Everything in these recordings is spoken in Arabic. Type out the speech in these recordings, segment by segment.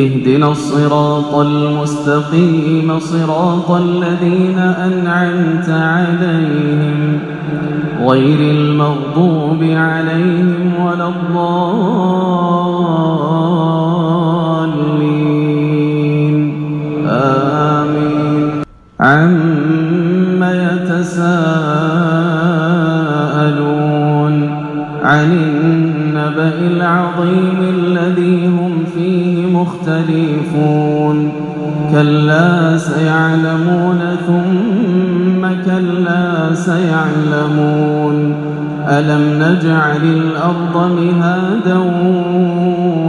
اهدنا الصراط المستقيم صراط الذين أنعمت عليهم غير المغضوب عليهم ولا الضالين. آمين. عم يتساءلون عن النبأ العظيم الذي هم مختلفون. كلا سيعلمون ثم كلا سيعلمون. ألم نجعل الأرض مهادا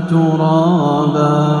ترابا